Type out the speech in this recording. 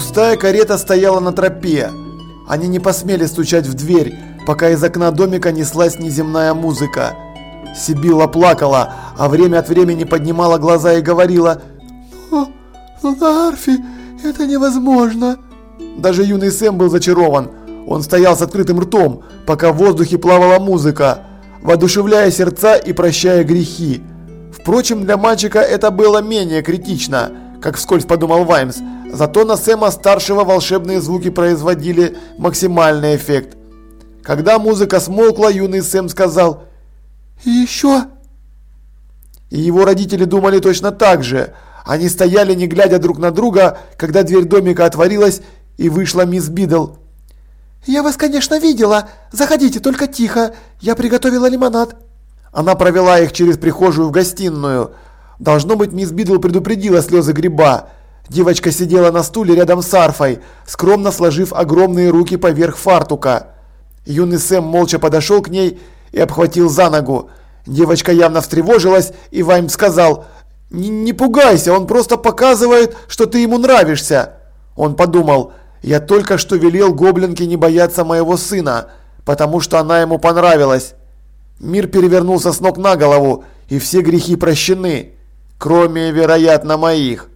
Пустая карета стояла на тропе. Они не посмели стучать в дверь, пока из окна домика неслась неземная музыка. Сибила плакала, а время от времени поднимала глаза и говорила «Но, но на это невозможно». Даже юный Сэм был зачарован. Он стоял с открытым ртом, пока в воздухе плавала музыка, воодушевляя сердца и прощая грехи. Впрочем, для мальчика это было менее критично, как вскользь подумал Ваймс. Зато на Сэма-старшего волшебные звуки производили максимальный эффект. Когда музыка смолкла, юный Сэм сказал «И еще?» И его родители думали точно так же. Они стояли, не глядя друг на друга, когда дверь домика отворилась, и вышла мисс Бидл. «Я вас, конечно, видела. Заходите, только тихо. Я приготовила лимонад». Она провела их через прихожую в гостиную. Должно быть, мисс Бидл предупредила слезы гриба. Девочка сидела на стуле рядом с арфой, скромно сложив огромные руки поверх фартука. Юный Сэм молча подошел к ней и обхватил за ногу. Девочка явно встревожилась, и Вайм сказал, «Не пугайся, он просто показывает, что ты ему нравишься». Он подумал, «Я только что велел гоблинке не бояться моего сына, потому что она ему понравилась». Мир перевернулся с ног на голову, и все грехи прощены, кроме, вероятно, моих.